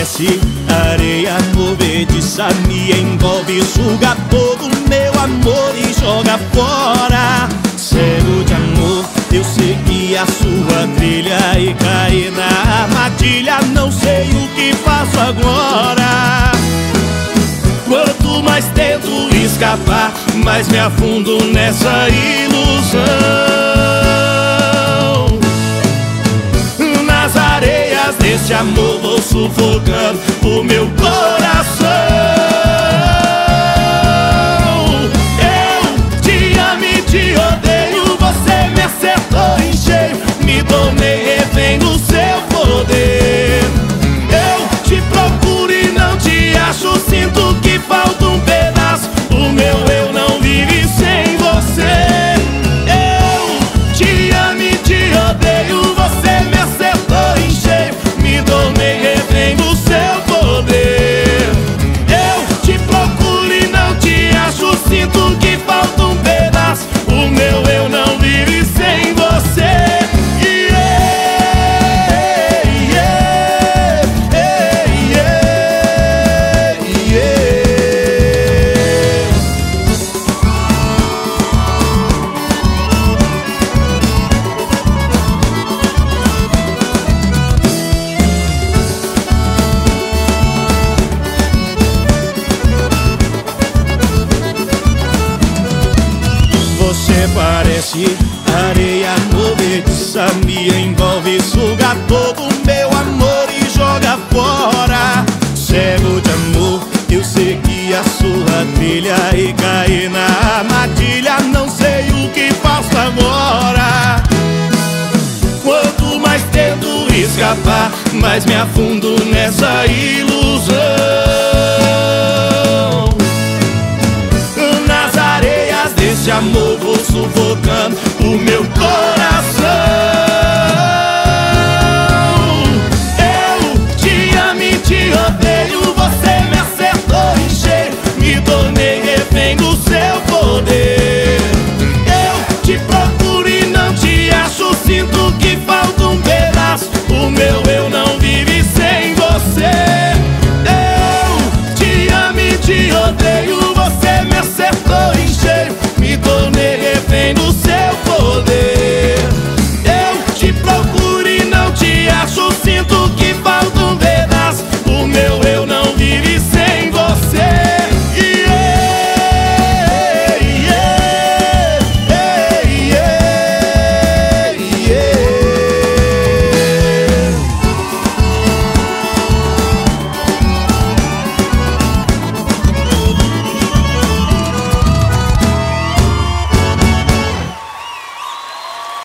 parece areia movediça Me envolve, suga todo meu amor e joga fora. Cego de amor, eu segui a sua trilha E caí na armadilha, não sei o que faço agora. Quanto mais tento escapar, mais me afundo nessa ilusão amor vou sufocando o meu coração Você parece areia movediça Me envolve, suga todo o meu amor e joga fora. Cego de amor, eu segui a sua trilha E caí na armadilha, não sei o que faço agora. Quanto mais tento escapar, mais me afundo nessa ilusão amor vou sufocando o meu coração. Eu te amo e te odeio Você me acertou em cheio Me tornei refém do seu poder. Eu te procuro e não te acho Sinto que